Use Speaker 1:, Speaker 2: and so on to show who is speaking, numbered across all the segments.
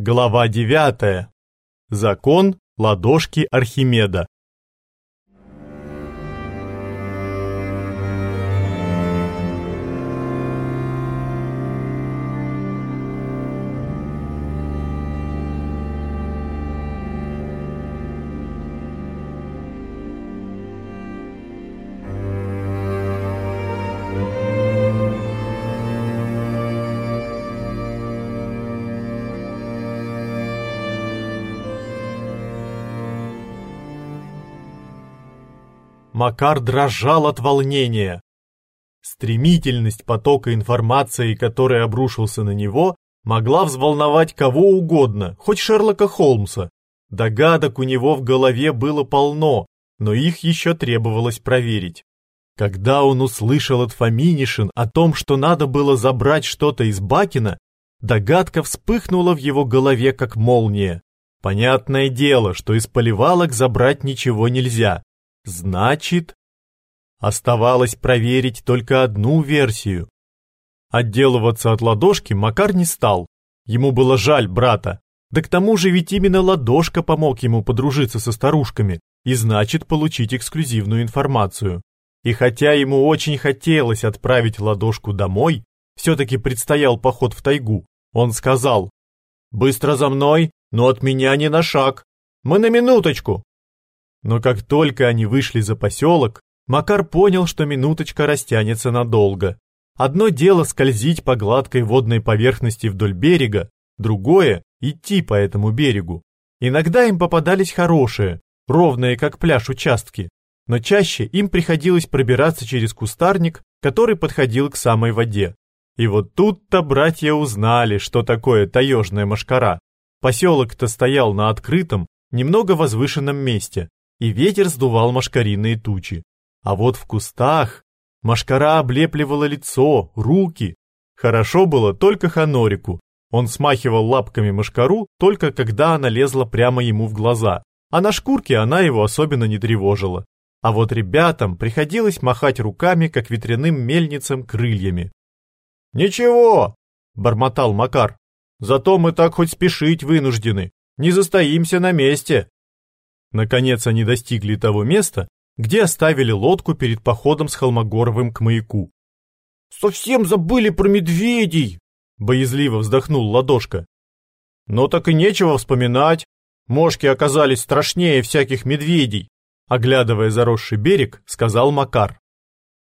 Speaker 1: Глава 9. Закон ладошки Архимеда. Макар дрожал от волнения. Стремительность потока информации, который обрушился на него, могла взволновать кого угодно, хоть Шерлока Холмса. Догадок у него в голове было полно, но их еще требовалось проверить. Когда он услышал от Фоминишин о том, что надо было забрать что-то из Бакина, догадка вспыхнула в его голове как молния. Понятное дело, что из поливалок забрать ничего нельзя. Значит, оставалось проверить только одну версию. Отделываться от ладошки Макар не стал. Ему было жаль брата. Да к тому же ведь именно ладошка помог ему подружиться со старушками и значит получить эксклюзивную информацию. И хотя ему очень хотелось отправить ладошку домой, все-таки предстоял поход в тайгу, он сказал «Быстро за мной, но от меня не на шаг. Мы на минуточку, но как только они вышли за поселок, Макар понял, что минуточка растянется надолго. Одно дело скользить по гладкой водной поверхности вдоль берега, другое — идти по этому берегу. Иногда им попадались хорошие, ровные как пляж участки, но чаще им приходилось пробираться через кустарник, который подходил к самой воде. И вот тут-то братья узнали, что такое таежная машкара. Поселок-то стоял на открытом, немного возвышенном месте, и ветер сдувал машкариные тучи. А вот в кустах машкара облепливала лицо, руки. Хорошо было только Ханорику. Он смахивал лапками машкару только когда она лезла прямо ему в глаза, а на шкурке она его особенно не тревожила. А вот ребятам приходилось махать руками, как ветряным мельницам, крыльями. «Ничего!» — бормотал Макар. «Зато мы так хоть спешить вынуждены, не застоимся на месте!» Наконец они достигли того места, где оставили лодку перед походом с Холмогоровым к маяку. «Совсем забыли про медведей!» — боязливо вздохнул Ладошка. «Ну так и нечего вспоминать. Мошки оказались страшнее всяких медведей», — оглядывая заросший берег, сказал Макар.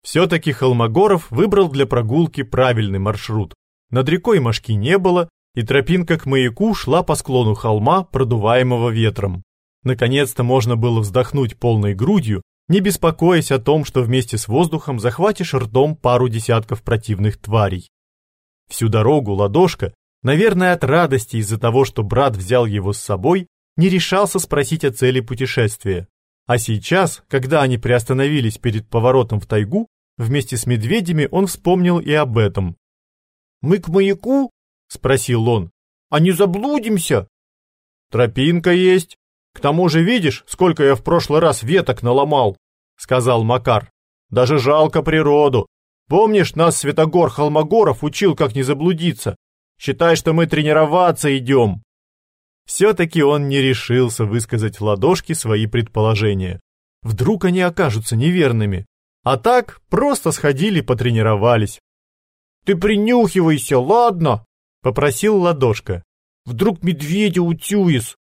Speaker 1: Все-таки Холмогоров выбрал для прогулки правильный маршрут. Над рекой мошки не было, и тропинка к маяку шла по склону холма, продуваемого ветром. Наконец-то можно было вздохнуть полной грудью, не беспокоясь о том, что вместе с воздухом захватишь ртом пару десятков противных тварей. Всю дорогу ладошка, наверное, от радости из-за того, что брат взял его с собой, не решался спросить о цели путешествия. А сейчас, когда они приостановились перед поворотом в тайгу, вместе с медведями он вспомнил и об этом. «Мы к маяку?» — спросил он. «А не заблудимся?» «Тропинка есть», к тому же видишь, сколько я в прошлый раз веток наломал, сказал Макар. Даже жалко природу. Помнишь, нас Святогор Холмогоров учил, как не заблудиться? Считай, что мы тренироваться идем. Все-таки он не решился высказать в ладошки свои предположения. Вдруг они окажутся неверными. А так просто сходили потренировались. «Ты принюхивайся, ладно?» — попросил ладошка. «Вдруг медведя утюис?»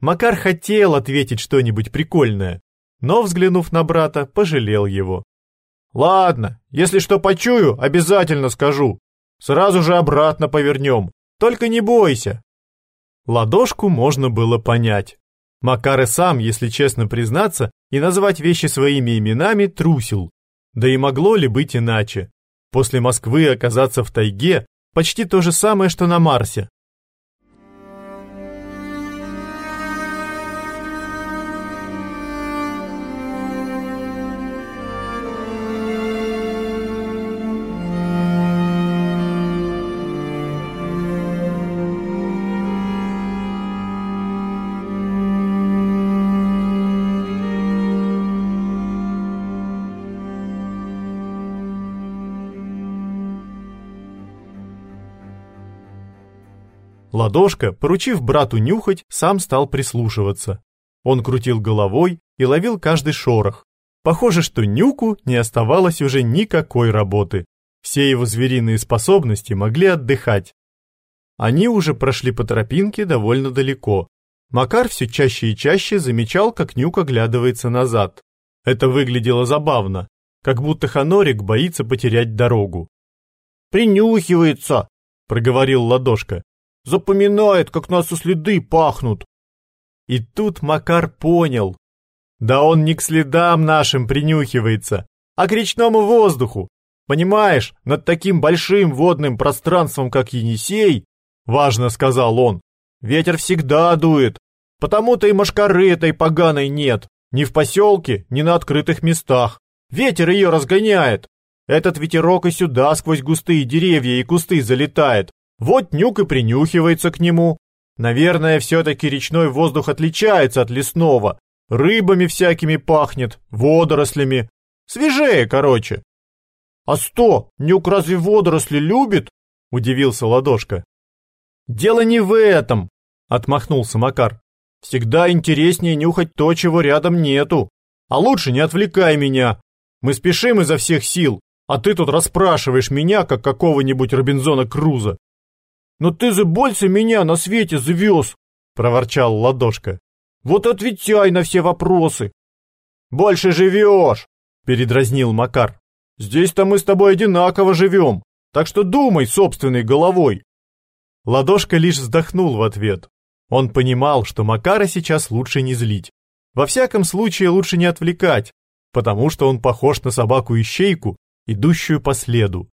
Speaker 1: Макар хотел ответить что-нибудь прикольное, но, взглянув на брата, пожалел его. «Ладно, если что почую, обязательно скажу. Сразу же обратно повернем. Только не бойся». Ладошку можно было понять. Макар и сам, если честно признаться, и назвать вещи своими именами трусил. Да и могло ли быть иначе? После Москвы оказаться в тайге – почти то же самое, что на Марсе. Ладошка, поручив брату нюхать, сам стал прислушиваться. Он крутил головой и ловил каждый шорох. Похоже, что Нюку не оставалось уже никакой работы. Все его звериные способности могли отдыхать. Они уже прошли по тропинке довольно далеко. Макар все чаще и чаще замечал, как Нюк оглядывается назад. Это выглядело забавно, как будто Ханорик боится потерять дорогу.
Speaker 2: «Принюхивается», — проговорил
Speaker 1: Ладошка.
Speaker 2: «Запоминает, как наши следы пахнут».
Speaker 1: И тут Макар понял. Да он не к следам нашим принюхивается, а к речному воздуху. Понимаешь, над таким большим водным пространством, как Енисей, важно сказал он, ветер всегда дует. Потому-то и машкары этой поганой нет, ни в поселке, ни на открытых местах. Ветер ее разгоняет. Этот ветерок и сюда сквозь густые деревья и кусты залетает. Вот нюк и принюхивается к нему. Наверное, все-таки речной воздух отличается от лесного. Рыбами всякими пахнет, водорослями. Свежее, короче.
Speaker 2: «А что, Нюк разве водоросли любит?» – удивился Ладошка.
Speaker 1: «Дело не в этом», – отмахнулся Макар. «Всегда интереснее нюхать то, чего рядом нету. А лучше не отвлекай меня. Мы спешим изо всех сил, а ты тут расспрашиваешь меня, как какого-нибудь Робинзона Круза».
Speaker 2: «Но ты же больше меня на свете завез», – проворчал Ладошка. «Вот отвечай на все вопросы».
Speaker 1: «Больше живешь», – передразнил Макар. Здесь-то мы с тобой одинаково живем, так что думай собственной головой. Ладошка лишь вздохнул в ответ. Он понимал, что Макара сейчас лучше не злить. Во всяком случае, лучше не отвлекать, потому что он похож на собаку-ищейку, идущую по следу.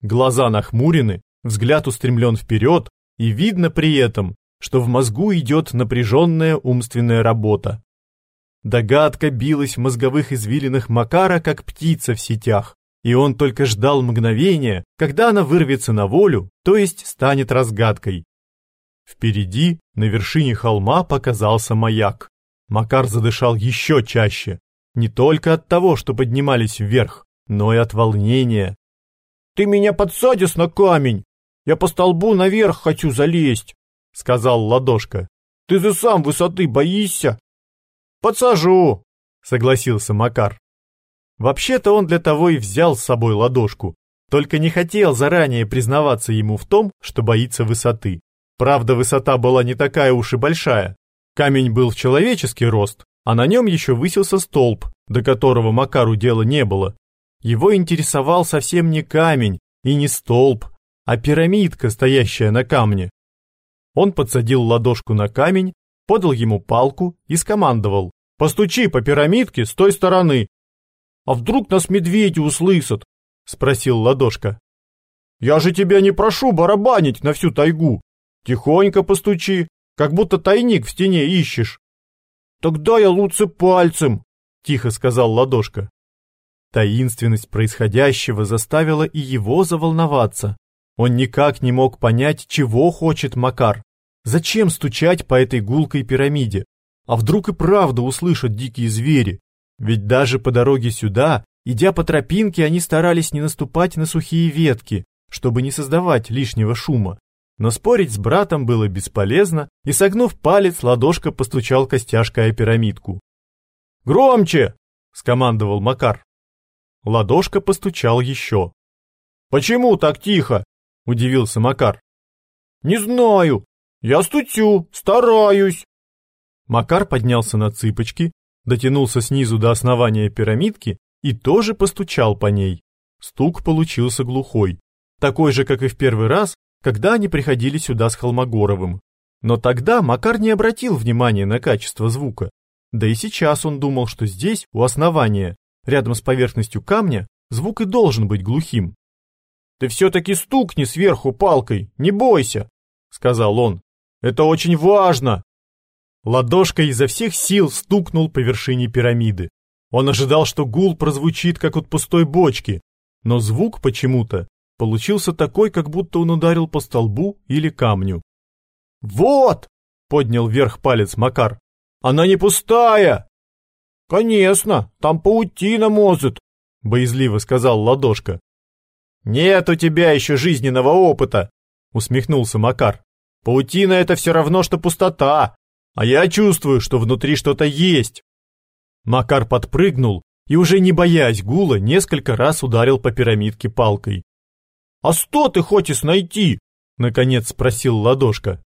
Speaker 1: Глаза нахмурены, взгляд устремлен вперед, и видно при этом, что в мозгу идет напряженная умственная работа. Догадка билась в мозговых извилинах Макара, как птица в сетях и он только ждал мгновения, когда она вырвется на волю, то есть станет разгадкой. Впереди, на вершине холма, показался маяк. Макар задышал еще чаще, не только от того, что поднимались вверх, но и от волнения.
Speaker 2: «Ты меня подсадишь на камень! Я по столбу наверх хочу залезть!» — сказал Ладошка. «Ты же сам высоты боишься?»
Speaker 1: «Подсажу!» — согласился Макар. Вообще-то он для того и взял с собой ладошку, только не хотел заранее признаваться ему в том, что боится высоты. Правда, высота была не такая уж и большая. Камень был в человеческий рост, а на нем еще высился столб, до которого Макару дела не было. Его интересовал совсем не камень и не столб, а пирамидка, стоящая на камне. Он подсадил ладошку на камень, подал ему палку и скомандовал. «Постучи по пирамидке с той стороны,
Speaker 2: а вдруг нас медведи услышат? Спросил Ладошка.
Speaker 1: Я же тебя не прошу барабанить на всю тайгу. Тихонько постучи, как будто тайник в стене ищешь.
Speaker 2: Тогда я лучше пальцем,
Speaker 1: тихо сказал Ладошка. Таинственность происходящего заставила и его заволноваться. Он никак не мог понять, чего хочет Макар. Зачем стучать по этой гулкой пирамиде? А вдруг и правда услышат дикие звери? Ведь даже по дороге сюда, идя по тропинке, они старались не наступать на сухие ветки, чтобы не создавать лишнего шума. Но спорить с братом было бесполезно, и согнув палец, ладошка постучал костяшкой о пирамидку.
Speaker 2: «Громче!»
Speaker 1: — скомандовал Макар. Ладошка постучал еще.
Speaker 2: «Почему так тихо?» — удивился Макар. «Не знаю. Я стучу, стараюсь».
Speaker 1: Макар поднялся на цыпочки, дотянулся снизу до основания пирамидки и тоже постучал по ней. Стук получился глухой, такой же, как и в первый раз, когда они приходили сюда с Холмогоровым. Но тогда Макар не обратил внимания на качество звука. Да и сейчас он думал, что здесь, у основания, рядом с поверхностью камня, звук и должен быть глухим.
Speaker 2: «Ты все-таки стукни сверху палкой, не бойся», — сказал он. «Это очень важно,
Speaker 1: Ладошкой изо всех сил стукнул по вершине пирамиды. Он ожидал, что гул прозвучит, как от пустой бочки, но звук почему-то получился такой, как будто он ударил по столбу или камню.
Speaker 2: «Вот!» — поднял вверх палец Макар. «Она не пустая!» «Конечно, там паутина может!» — боязливо сказал Ладошка.
Speaker 1: «Нет у тебя еще жизненного опыта!» — усмехнулся Макар.
Speaker 2: Паутина — это все равно, что пустота, а я чувствую, что внутри что-то есть. Макар подпрыгнул и, уже не боясь гула, несколько раз ударил по пирамидке палкой. «А что ты хочешь найти?» — наконец спросил Ладошка.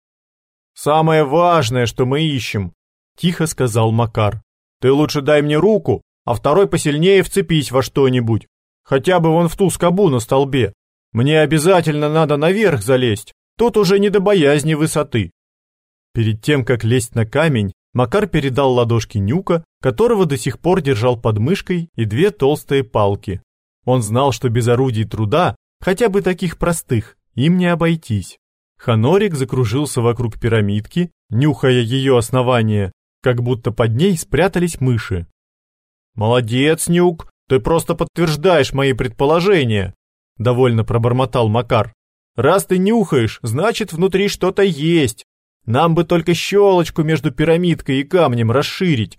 Speaker 2: «Самое важное, что мы ищем», — тихо сказал Макар. «Ты лучше дай мне руку, а второй посильнее вцепись во что-нибудь. Хотя бы вон в ту скобу на столбе. Мне обязательно надо наверх залезть. Тут уже не до боязни высоты». Перед тем, как лезть на камень, Макар передал ладошки Нюка, которого до сих пор держал под мышкой, и две толстые палки. Он знал, что без орудий труда, хотя бы таких простых, им не обойтись. Ханорик закружился вокруг пирамидки, нюхая ее основание, как будто под ней спрятались мыши. «Молодец, Нюк, ты просто подтверждаешь мои предположения», — довольно пробормотал Макар. «Раз ты нюхаешь, значит, внутри что-то есть. Нам бы только щелочку между пирамидкой и камнем расширить».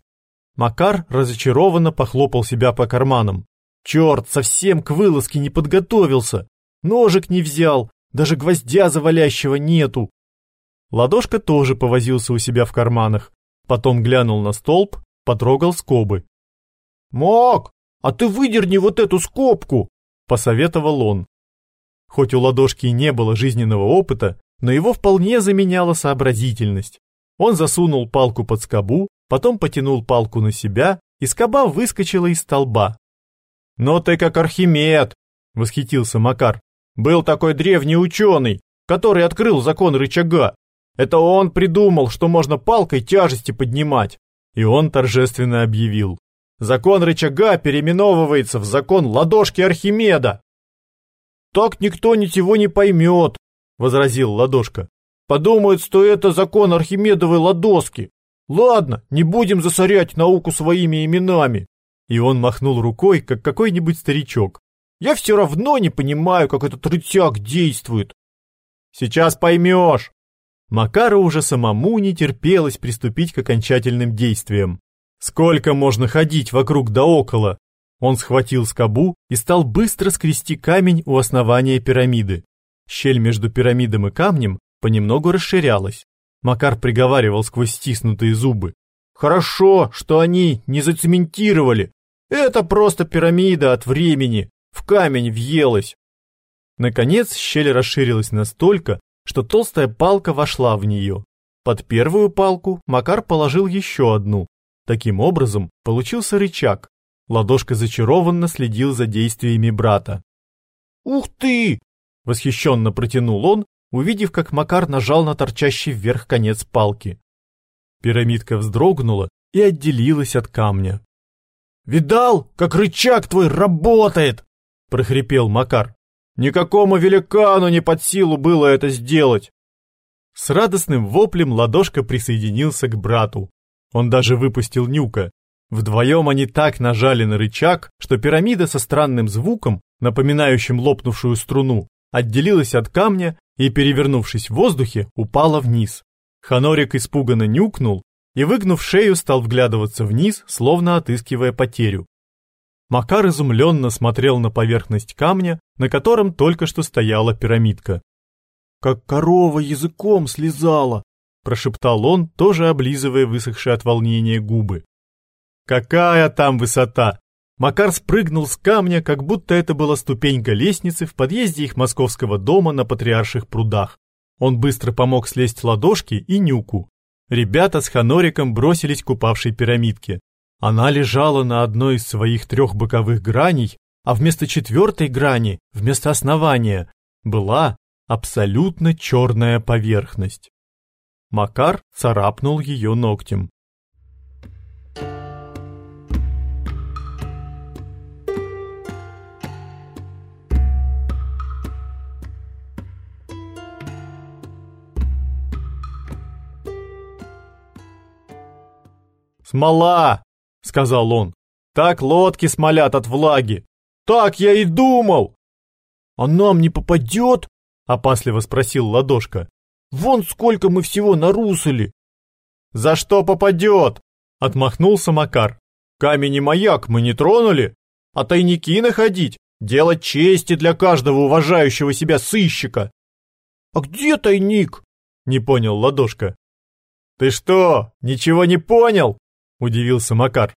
Speaker 2: Макар разочарованно похлопал себя по карманам. «Черт, совсем к вылазке не подготовился. Ножик не взял, даже гвоздя завалящего нету. Ладошка тоже повозился у себя в карманах, потом глянул на столб, потрогал скобы. «Мог, а ты выдерни вот эту скобку!» — посоветовал он. Хоть у Ладошки и не было жизненного опыта, но его вполне заменяла сообразительность. Он засунул палку под скобу, потом потянул палку на себя, и скоба выскочила из столба. «Но ты как Архимед!» — восхитился Макар. Был такой древний ученый, который открыл закон рычага. Это он придумал, что можно палкой тяжести поднимать. И он торжественно объявил. Закон рычага переименовывается в закон ладошки Архимеда. Так никто ничего не поймет, возразил ладошка. Подумают, что это закон Архимедовой ладоски. Ладно, не будем засорять науку своими именами. И он махнул рукой, как какой-нибудь старичок. Я все равно не понимаю, как этот рычаг действует. Сейчас поймешь. Макару уже самому не терпелось приступить к окончательным действиям. Сколько можно ходить вокруг да около? Он схватил скобу и стал быстро скрести камень у основания пирамиды. Щель между пирамидом и камнем понемногу расширялась. Макар приговаривал сквозь стиснутые зубы. «Хорошо, что они не зацементировали. Это просто пирамида от времени в камень въелась. Наконец щель расширилась настолько, что толстая палка вошла в нее. Под первую палку Макар положил еще одну. Таким образом, получился рычаг. Ладошка зачарованно следил за действиями брата. «Ух ты!» — восхищенно протянул он, увидев, как Макар нажал на торчащий вверх конец палки. Пирамидка вздрогнула и отделилась от камня. «Видал, как рычаг твой работает?» — прохрипел Макар. «Никакому великану не под силу было это сделать!» С радостным воплем ладошка присоединился к брату. Он даже выпустил нюка. Вдвоем они так нажали на рычаг, что пирамида со странным звуком, напоминающим лопнувшую струну, отделилась от камня и, перевернувшись в воздухе, упала вниз. Ханорик испуганно нюкнул и, выгнув шею, стал вглядываться вниз, словно отыскивая потерю. Макар изумленно смотрел на поверхность камня, на котором только что стояла пирамидка. «Как корова языком слезала!» – прошептал он, тоже облизывая высохшие от волнения губы. «Какая там высота!» Макар спрыгнул с камня, как будто это была ступенька лестницы в подъезде их московского дома на Патриарших прудах. Он быстро помог слезть ладошки и нюку. Ребята с Ханориком бросились к упавшей пирамидке. Она лежала на одной из своих трех боковых граней, а вместо четвертой грани, вместо основания, была абсолютно черная поверхность. Макар царапнул ее ногтем. «Смола!» — сказал он. «Так лодки смолят от влаги! Так я и думал!» «А нам не попадет?» — опасливо спросил Ладошка. «Вон сколько мы всего нарусали!» «За что попадет?» — отмахнулся Макар. «Камень и маяк мы не тронули, а тайники находить — дело чести для каждого уважающего себя сыщика». «А где тайник?» Не понял Ладошка. Ты что, ничего не понял? Удивился Макар.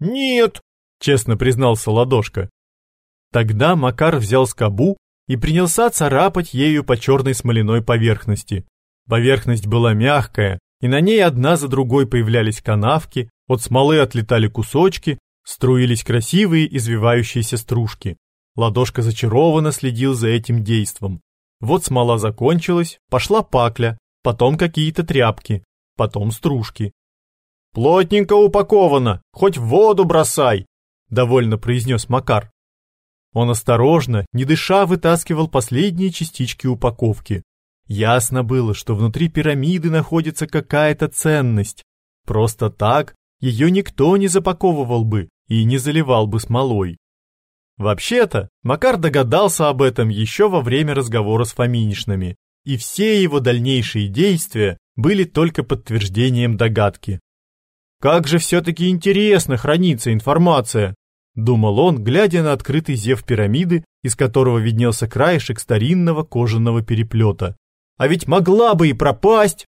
Speaker 1: Нет,
Speaker 2: честно признался Ладошка. Тогда Макар взял скобу и принялся царапать ею по черной смоляной поверхности. Поверхность была мягкая, и на ней одна за другой появлялись канавки, от смолы отлетали кусочки, струились красивые извивающиеся стружки. Ладошка зачарованно следил за этим действом. Вот смола закончилась, пошла пакля, потом какие-то тряпки, потом стружки.
Speaker 1: «Плотненько упаковано, хоть в воду бросай!» — довольно произнес Макар.
Speaker 2: Он осторожно, не дыша, вытаскивал последние частички упаковки. Ясно было, что внутри пирамиды находится какая-то ценность. Просто так ее никто не запаковывал бы и не заливал бы смолой. Вообще-то, Макар догадался об этом еще во время разговора с Фоминишными, и все его дальнейшие действия были только подтверждением догадки.
Speaker 1: Как же все-таки интересно хранится информация, думал он, глядя на открытый зев пирамиды, из которого виднелся краешек старинного кожаного переплета. А ведь могла бы и пропасть.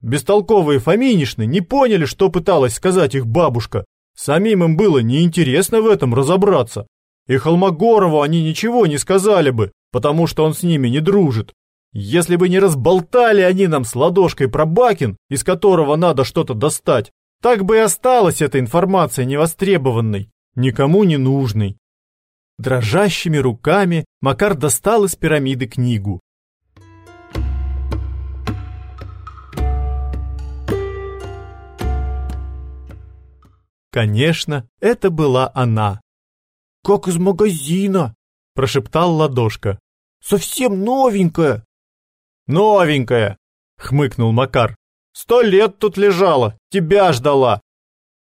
Speaker 1: Бестолковые Фоминишны не поняли, что пыталась сказать их бабушка. Самим им было неинтересно в этом разобраться. И Холмогорову они ничего не сказали бы, потому что он с ними не дружит. Если бы не разболтали они нам с ладошкой про Бакин, из которого надо что-то достать, так бы и осталась эта информация невостребованной никому не нужный. Дрожащими руками Макар достал из пирамиды книгу. Конечно, это была она.
Speaker 2: «Как из магазина!»
Speaker 1: – прошептал ладошка.
Speaker 2: «Совсем новенькая!»
Speaker 1: «Новенькая!» – хмыкнул Макар. «Сто лет тут лежала, тебя ждала!»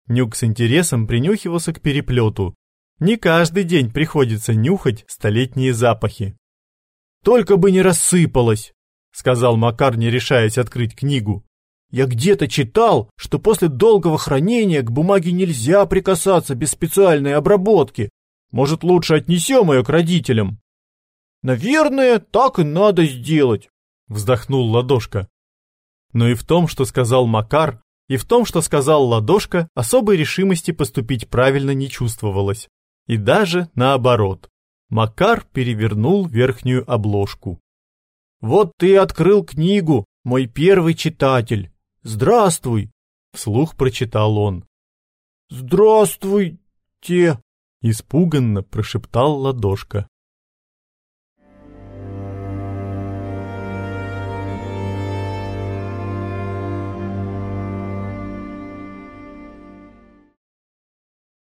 Speaker 2: Нюк с интересом принюхивался к переплету. Не каждый день приходится нюхать столетние запахи.
Speaker 1: «Только бы не рассыпалось», — сказал Макар, не решаясь открыть книгу. «Я где-то читал, что после долгого хранения к бумаге нельзя прикасаться без специальной обработки. Может, лучше отнесем ее к родителям?» «Наверное, так и надо сделать», — вздохнул Ладошка.
Speaker 2: Но и в том, что сказал Макар, и в том, что сказал Ладошка, особой решимости поступить правильно не чувствовалось. И даже наоборот. Макар перевернул верхнюю обложку.
Speaker 1: «Вот ты открыл книгу, мой первый читатель. Здравствуй!»
Speaker 2: Вслух прочитал он.
Speaker 1: «Здравствуйте!»
Speaker 2: Испуганно прошептал Ладошка.